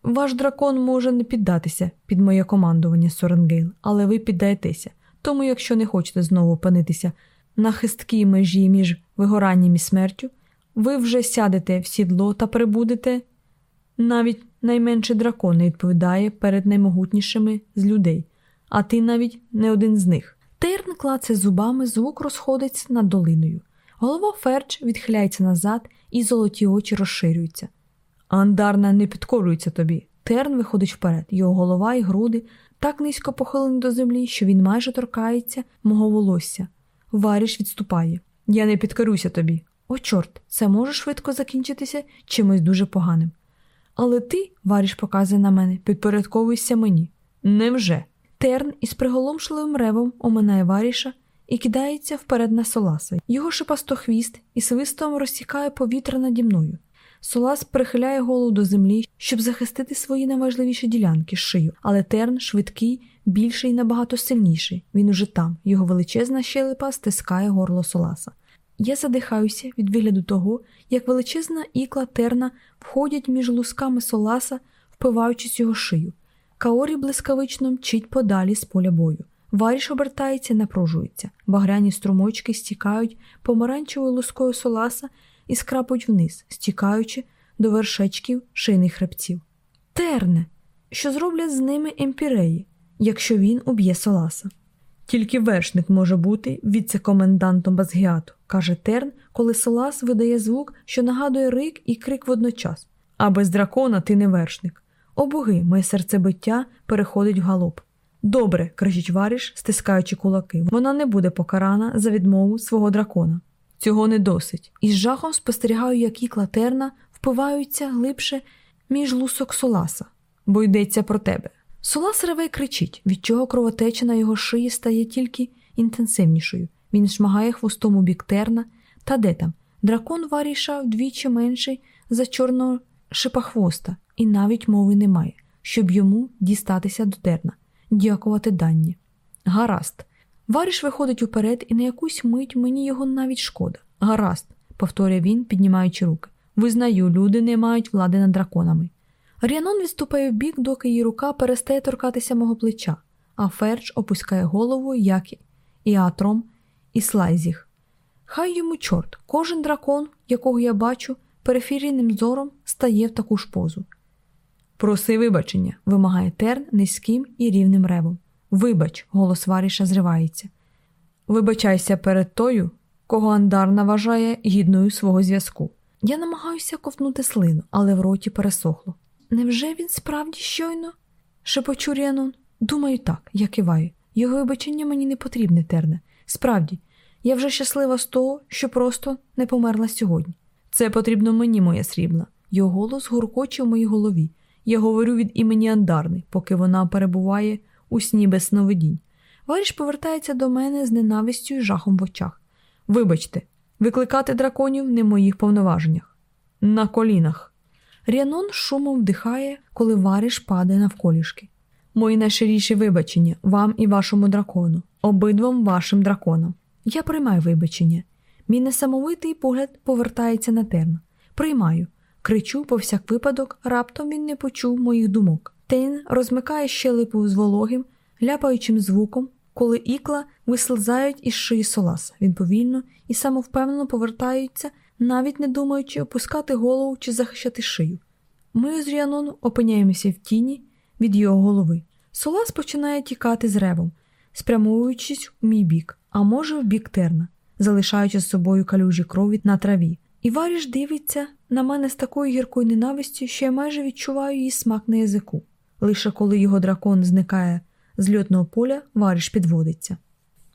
Ваш дракон може не піддатися під моє командування, Соренгейл, але ви піддаєтеся. Тому, якщо не хочете знову опинитися на хисткій межі між вигоранням і смертю, ви вже сядете в сідло та прибудете. Навіть найменший дракон не відповідає перед наймогутнішими з людей, а ти навіть не один з них. Терн клаце зубами, звук розходиться над долиною. Голова Ферч відхиляється назад, і золоті очі розширюються. Андарна не підкорюється тобі. Терн виходить вперед, його голова і груди так низько похилені до землі, що він майже торкається мого волосся. Варіш відступає. Я не підкорюся тобі. О, чорт, це може швидко закінчитися чимось дуже поганим. Але ти, Варіш показує на мене, підпорядковуєшся мені. Невже? Терн із приголомшливим ревом оминає Варіша і кидається вперед на Соласа. Його шипастохвіст і свистом розсікає повітря наді мною. Солас прихиляє голову до землі, щоб захистити свої найважливіші ділянки шию, але терн швидкий, більший і набагато сильніший. Він уже там, його величезна щелепа стискає горло Соласа. Я задихаюся від вигляду того, як величезна ікла терна входять між лусками Соласа, впиваючись його шию. Каорі блискавично мчить подалі з поля бою. Варіш обертається, напружується. Багряні струмочки стікають помаранчевою лускою Соласа і скрапуть вниз, стікаючи до вершечків шийних хребців. Терне, що зроблять з ними емпіреї, якщо він уб'є Соласа. Тільки вершник може бути віце-комендантом Базгіату, каже Терн, коли Солас видає звук, що нагадує рик і крик водночас. А без дракона ти не вершник. О боги, моє серцебиття переходить в галоп. Добре, кричить Варіш, стискаючи кулаки. Вона не буде покарана за відмову свого дракона. Цього не досить. І з жахом спостерігаю, як ікла терна впиваються глибше між лусок Соласа, бо йдеться про тебе. Солас реве й кричить, від чого кровотеча на його шиї стає тільки інтенсивнішою. Він шмагає хвостом у бік терна. Та де там? Дракон варіша вдвічі менший за чорного шипахвоста, і навіть мови немає, щоб йому дістатися до терна, дякувати данні. Гаразд. Варіш виходить уперед, і на якусь мить мені його навіть шкода. Гаразд, повторює він, піднімаючи руки. Визнаю, люди не мають влади над драконами. Ріанон відступає вбік, доки її рука перестає торкатися мого плеча, а Ферч опускає голову, як і Атром, і Слайзіг. Хай йому чорт, кожен дракон, якого я бачу, периферійним зором стає в таку ж позу. Проси вибачення, вимагає Терн низьким і рівним ревом. Вибач, голос Варіша зривається. Вибачайся перед тою, кого Андарна вважає гідною свого зв'язку. Я намагаюся ковтнути слину, але в роті пересохло. Невже він справді щойно? шепочу Ріанон. Думаю, так, я киваю. Його вибачення мені не потрібне, терне. Справді, я вже щаслива з того, що просто не померла сьогодні. Це потрібно мені, моя срібна. Його голос гуркоче в моїй голові. Я говорю від імені Андарни, поки вона перебуває у сні без сновидінь. Варіш повертається до мене з ненавистю і жахом в очах. Вибачте, викликати драконів не в моїх повноваженнях. На колінах. Ріанон шумом вдихає, коли варіш падає навколішки. Мої найширіші вибачення вам і вашому дракону, обидвом вашим драконам. Я приймаю вибачення. Мій несамовитий погляд повертається на терн. Приймаю. Кричу по всяк випадок, раптом він не почув моїх думок. Тейн розмикає щелепу з вологим, ляпаючим звуком, коли ікла вислизають із шиї соласа. Він повільно і самовпевнено повертаються, навіть не думаючи опускати голову чи захищати шию. Ми з Ріанону опиняємося в тіні від його голови. Солас починає тікати з ревом, спрямовуючись у мій бік, а може, в бік терна, залишаючи з собою калюжі крові на траві. І Варіш дивиться на мене з такою гіркою ненавистю, що я майже відчуваю її смак на язику. Лише коли його дракон зникає з льотного поля вариш підводиться.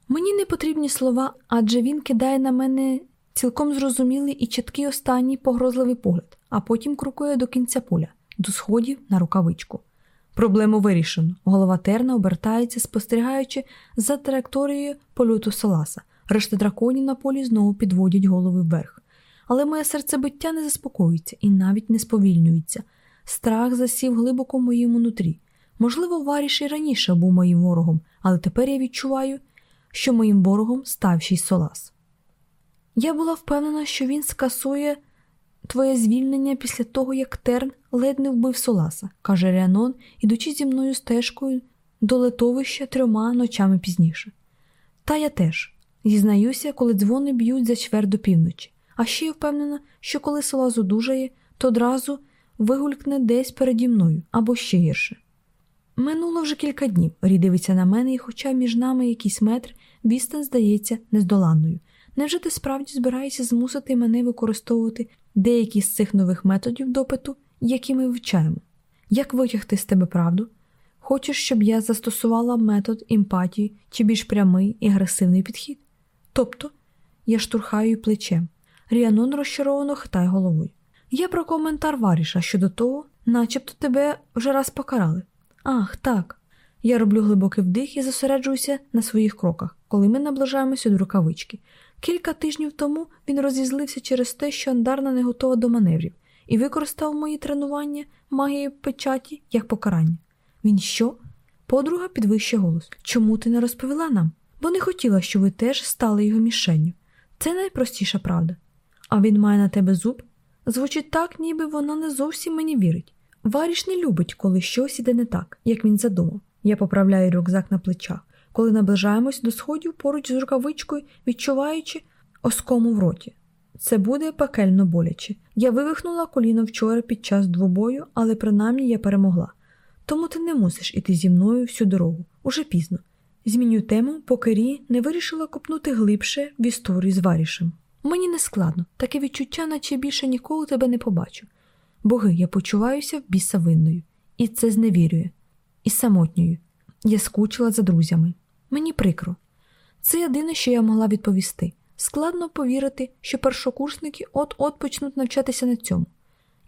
Мені не потрібні слова, адже він кидає на мене цілком зрозумілий і чіткий останній погрозливий погляд, а потім крокує до кінця поля, до сходів на рукавичку. Проблему вирішено. Голова терна обертається, спостерігаючи за траєкторією польоту Саласа. Решта драконів на полі знову підводять голови вверх. Але моє серцебиття не заспокоюється і навіть не сповільнюється. Страх засів глибоко в моєму нутрі. Можливо, Варіш і раніше був моїм ворогом, але тепер я відчуваю, що моїм ворогом став Солас. Я була впевнена, що він скасує твоє звільнення після того, як Терн ледь не вбив Соласа, каже Ріанон, ідучи зі мною стежкою до летовища трьома ночами пізніше. Та я теж зізнаюся, коли дзвони б'ють за чверть до півночі. А ще я впевнена, що коли Солас одужає, то одразу вигулькне десь переді мною або ще гірше. Минуло вже кілька днів. Рі дивиться на мене, і, хоча між нами якийсь метр, відстань здається нездоланною. Невже ти справді збираєшся змусити мене використовувати деякі з цих нових методів допиту, які ми вивчаємо? Як витягти з тебе правду? Хочеш, щоб я застосувала метод емпатії чи більш прямий і агресивний підхід? Тобто я штурхаю плечем. Ріанон розчаровано хитає головою. Я про коментар Варіша щодо того, начебто тебе вже раз покарали. Ах, так. Я роблю глибокий вдих і зосереджуюся на своїх кроках, коли ми наближаємося до рукавички. Кілька тижнів тому він розізлився через те, що андарна не готова до маневрів, і використав мої тренування магії печаті як покарання. Він що? Подруга підвищує голос. Чому ти не розповіла нам? Бо не хотіла, щоб ви теж стали його мішенню. Це найпростіша правда. А він має на тебе зуб? Звучить так, ніби вона не зовсім мені вірить. Варіш не любить, коли щось іде не так, як він задумав. Я поправляю рюкзак на плечах, коли наближаємось до сходів поруч з рукавичкою, відчуваючи оскому в роті. Це буде пекельно боляче. Я вивихнула коліно вчора під час двобою, але принаймні я перемогла. Тому ти не мусиш іти зі мною всю дорогу. Уже пізно. Зміню тему, поки Рі не вирішила копнути глибше в історію з Варішем. Мені не складно, таке відчуття, наче більше ніколи тебе не побачу. Боги, я почуваюся в біса винною, і це зневірює, і самотньою. Я скучила за друзями. Мені прикро. Це єдине, що я могла відповісти. Складно повірити, що першокурсники от-от почнуть навчатися на цьому.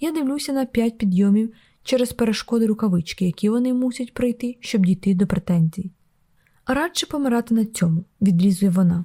Я дивлюся на п'ять підйомів через перешкоди рукавички, які вони мусять пройти, щоб дійти до претензій. Радше помирати на цьому, відрізує вона.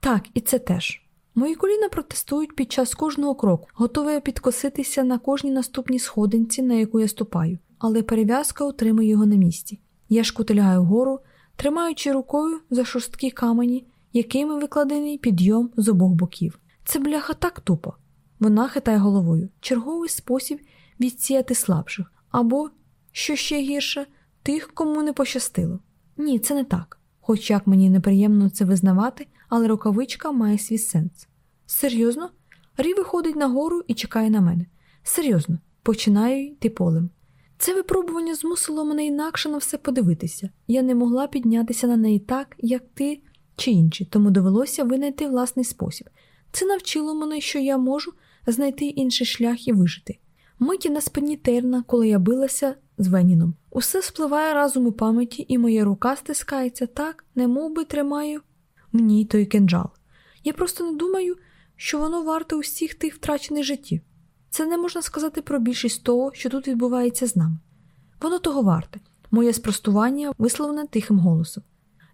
Так, і це теж. Мої коліна протестують під час кожного кроку, готові підкоситися на кожній наступній сходинці, на яку я ступаю, але перев'язка утримує його на місці. Я шкутильгаю вгору, тримаючи рукою за шорсткі камені, якими викладений підйом з обох боків. Це бляха так тупо. Вона хитає головою. Черговий спосіб відсіяти слабших, або, що ще гірше, тих, кому не пощастило. Ні, це не так. Хоч як мені неприємно це визнавати, але рукавичка має свій сенс. Серйозно? Рі виходить нагору і чекає на мене. Серйозно, починаю йти полем. Це випробування змусило мене інакше на все подивитися. Я не могла піднятися на неї так, як ти чи інші, тому довелося винайти власний спосіб. Це навчило мене, що я можу знайти інший шлях і вижити. Миті на спині терна, коли я билася з Веніном. Усе спливає разом у пам'яті, і моя рука стискається так, немов би тримаю ній той кинджал. Я просто не думаю, що воно варте усіх тих втрачених життів. Це не можна сказати про більшість того, що тут відбувається з нами. Воно того варте, моє спростування висловлене тихим голосом.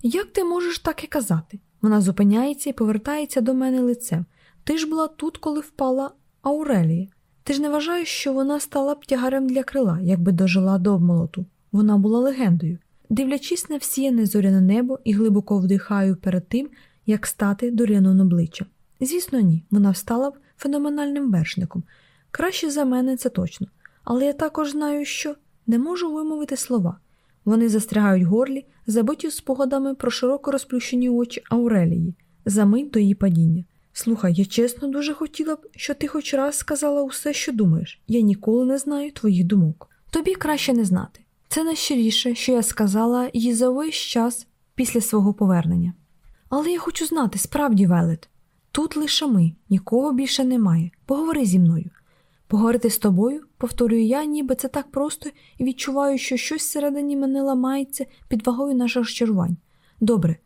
Як ти можеш так і казати? Вона зупиняється і повертається до мене лицем. Ти ж була тут, коли впала Аурелія. Ти ж не вважаєш, що вона стала б тягарем для крила, якби дожила до обмолоту. Вона була легендою. Дивлячись на всіяне зоряне небо і глибоко вдихаю перед тим, як стати до Ріанон обличчя. Звісно, ні, вона стала б феноменальним вершником. Краще за мене це точно. Але я також знаю, що не можу вимовити слова. Вони застрягають горлі, забиті спогадами про широко розплющені очі Аурелії, за мить до її падіння. Слухай, я чесно дуже хотіла б, що ти хоч раз сказала усе, що думаєш. Я ніколи не знаю твоїх думок. Тобі краще не знати. Це найщиріше, що я сказала їй за увесь час після свого повернення. Але я хочу знати, справді, Велет, тут лише ми, нікого більше немає. Поговори зі мною. Поговорити з тобою, повторюю я, ніби це так просто і відчуваю, що щось всередині мене ламається під вагою наших розчарувань. Добре,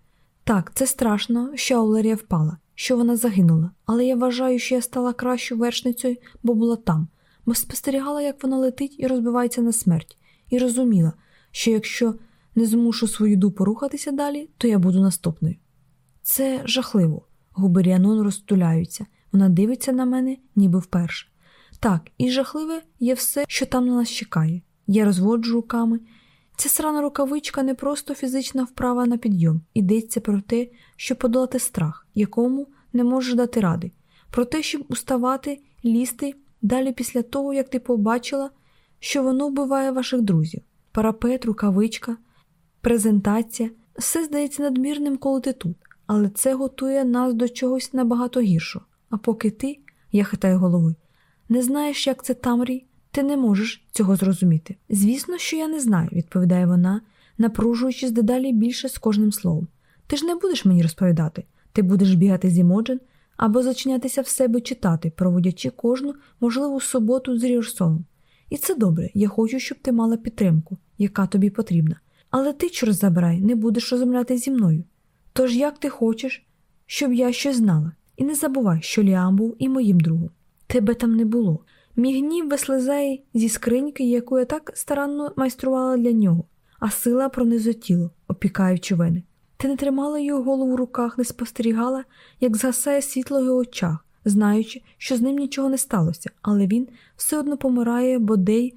так, це страшно, що Аулерія впала, що вона загинула, але я вважаю, що я стала кращою вершницею, бо була там, бо спостерігала, як вона летить і розбивається на смерть, і розуміла, що якщо не змушу свою дупу рухатися далі, то я буду наступною. Це жахливо. Губи Ріанон розтуляються, вона дивиться на мене, ніби вперше. Так, і жахливе є все, що там на нас чекає. Я розводжу руками. Ця срана рукавичка не просто фізична вправа на підйом, йдеться про те, щоб подолати страх, якому не можеш дати ради, про те, щоб уставати, лізти далі після того, як ти побачила, що воно вбиває ваших друзів. Парапет, рукавичка, презентація все здається надмірним, коли ти тут, але це готує нас до чогось набагато гіршого. А поки ти, я хитаю головою, не знаєш, як це тамрій, ти не можеш цього зрозуміти. Звісно, що я не знаю, відповідає вона, напружуючись дедалі більше з кожним словом. Ти ж не будеш мені розповідати, ти будеш бігати з Імоджен або зачинятися в себе читати, проводячи кожну можливу суботу з Рірсоном. І це добре, я хочу, щоб ти мала підтримку, яка тобі потрібна. Але ти, чорт забирай, не будеш розмовляти зі мною. Тож як ти хочеш, щоб я щось знала, і не забувай, що Ліам був і моїм другом. Тебе там не було. Мій гнів вислизає зі скриньки, яку я так старанно майструвала для нього, а сила пронизує тіло, опікаючи вени. Ти не тримала його голову в руках, не спостерігала, як згасає світло в його очах, знаючи, що з ним нічого не сталося, але він все одно помирає, бо Дей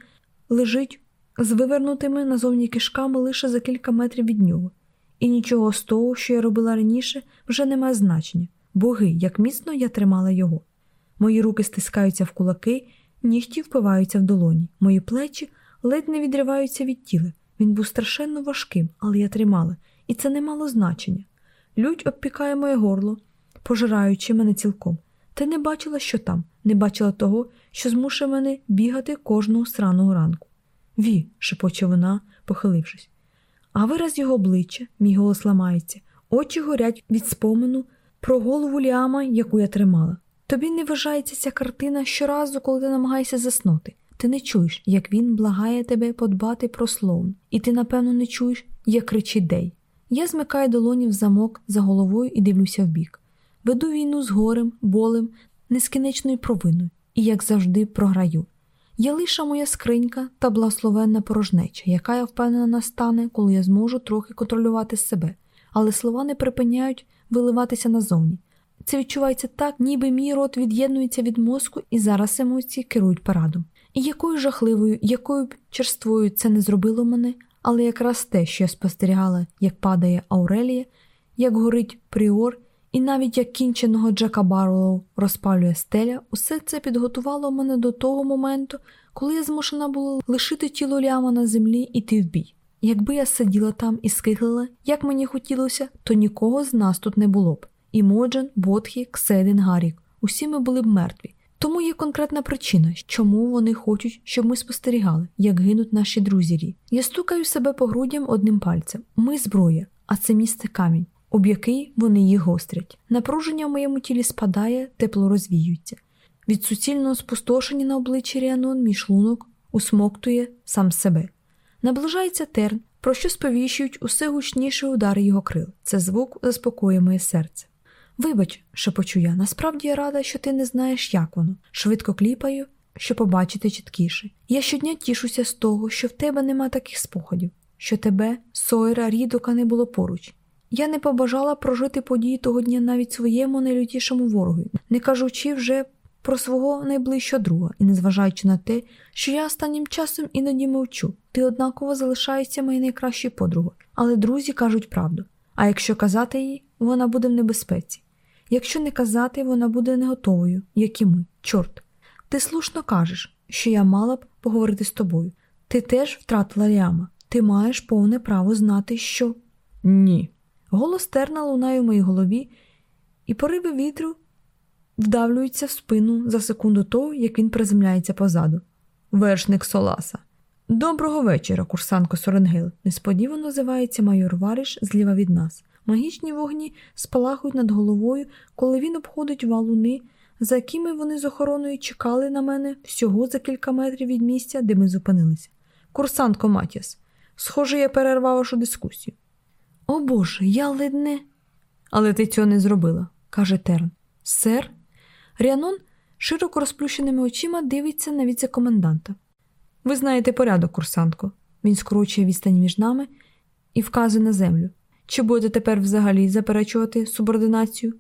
лежить з вивернутими назовні кишками лише за кілька метрів від нього. І нічого з того, що я робила раніше, вже не має значення. Боги, як міцно я тримала його. Мої руки стискаються в кулаки, нігті впиваються в долоні. Мої плечі ледь не відриваються від тіла. Він був страшенно важким, але я тримала, і це не мало значення. Людь обпікає моє горло, пожираючи мене цілком. Ти не бачила, що там, не бачила того, що змушує мене бігати кожного сраного ранку. Ві, шепоче вона, похилившись. А вираз його обличчя, мій голос ламається, очі горять від спомену про голову Ліама, яку я тримала. Тобі не вважається ця картина щоразу, коли ти намагаєшся заснути. Ти не чуєш, як він благає тебе подбати про слоун, і ти, напевно, не чуєш, як кричить Дей. Я змикаю долоні в замок за головою і дивлюся вбік. Веду війну з горем, болем, нескінченою провиною, і, як завжди, програю. Є лише моя скринька та благословенна порожнеча, яка я впевнена настане, коли я зможу трохи контролювати себе, але слова не припиняють виливатися назовні. Це відчувається так, ніби мій рот від'єднується від мозку і зараз емоції керують парадом. І якою жахливою, якою б черствою це не зробило мене, але якраз те, що я спостерігала, як падає Аурелія, як горить Пріор, і навіть як кінченого Джека Барлоу розпалює стеля, усе це підготувало мене до того моменту, коли я змушена була лишити тіло ляма на землі і йти в бій. Якби я сиділа там і скиглила, як мені хотілося, то нікого з нас тут не було б. Імоджен, Ботхі, Кседин, Гарік. Усі ми були б мертві. Тому є конкретна причина, чому вони хочуть, щоб ми спостерігали, як гинуть наші друзі. Я стукаю себе по грудям одним пальцем. Ми зброя, а це місце камінь, об який вони їх гострять. Напруження в моєму тілі спадає, тепло розвіюється. Від суцільного спустошення на обличчі Ріанон мій шлунок усмоктує сам себе. Наближається терн, про що сповіщують усе гучніші удари його крил. Це звук заспокоює моє серце. Вибач, шепочу я, насправді я рада, що ти не знаєш, як воно. Швидко кліпаю, щоб побачити чіткіше. Я щодня тішуся з того, що в тебе нема таких споходів, що тебе, Сойра, Рідока не було поруч. Я не побажала прожити події того дня навіть своєму найлютішому ворогові, не кажучи вже про свого найближчого друга і незважаючи на те, що я останнім часом іноді мовчу, ти однаково залишаєшся моєю найкращою подругою. Але друзі кажуть правду. А якщо казати їй, вона буде в небезпеці. Якщо не казати, вона буде не готовою, як і ми. Чорт. Ти слушно кажеш, що я мала б поговорити з тобою. Ти теж втратила Ліама. Ти маєш повне право знати, що. Ні. Голос Терна лунає в моїй голові, і пориви вітру вдавлюються в спину за секунду того, як він приземляється позаду. Вершник Соласа. Доброго вечора, курсантко Соренгейл. Несподівано називається майор Вариш зліва від нас. Магічні вогні спалахують над головою, коли він обходить валуни за якими вони з охороною чекали на мене всього за кілька метрів від місця, де ми зупинилися. Курсантко Матіас, схоже, я перервав вашу дискусію. О Боже, я ледь не. Але ти цього не зробила, каже Терн. Сер? Ріанон широко розплющеними очима дивиться на віце-коменданта. Ви знаєте порядок, курсантко. Він скорочує відстань між нами і вказує на землю. Чи будете тепер взагалі заперечувати субординацію?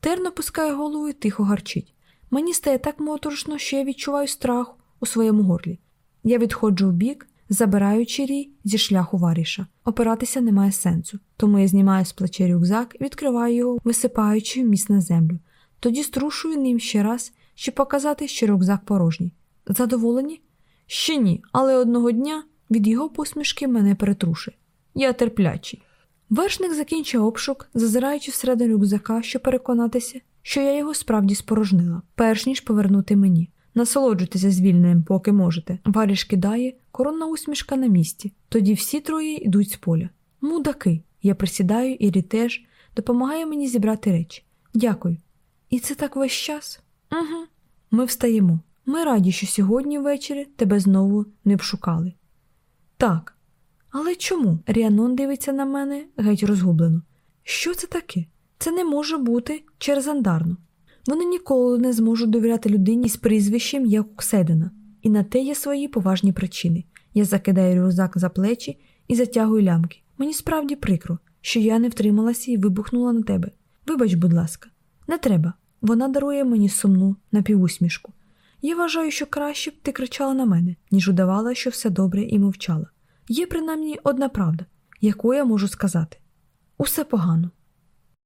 Терн опускає голову і тихо гарчить. Мені стає так моторошно, що я відчуваю страх у своєму горлі. Я відходжу в бік, забираючи рій зі шляху варіша. Опиратися немає сенсу, тому я знімаю з плече рюкзак і відкриваю його, висипаючи міст на землю. Тоді струшую ним ще раз, щоб показати, що рюкзак порожній. Задоволені? Ще ні, але одного дня від його посмішки мене перетрушує. Я терплячий. Вершник закінчив обшук, зазираючи всередину рюкзака, щоб переконатися, що я його справді спорожнила, перш ніж повернути мені. Насолоджуйтеся звільненням, поки можете. Варіш кидає, коронна усмішка на місці. Тоді всі троє йдуть з поля. Мудаки. Я присідаю, і Рі теж допомагає мені зібрати речі. Дякую. І це так весь час? Угу. Ми встаємо. Ми раді, що сьогодні ввечері тебе знову не вшукали. Так. Але чому? Ріанон дивиться на мене геть розгублено. Що це таке? Це не може бути через андарну. Вони ніколи не зможуть довіряти людині з прізвищем як Окседина, і на те є свої поважні причини. Я закидаю рюкзак за плечі і затягую лямки. Мені справді прикро, що я не втрималася і вибухнула на тебе. Вибач, будь ласка, не треба. Вона дарує мені сумну напівусмішку. Я вважаю, що краще б ти кричала на мене, ніж удавала, що все добре і мовчала. Є принаймні одна правда, яку я можу сказати. Усе погано.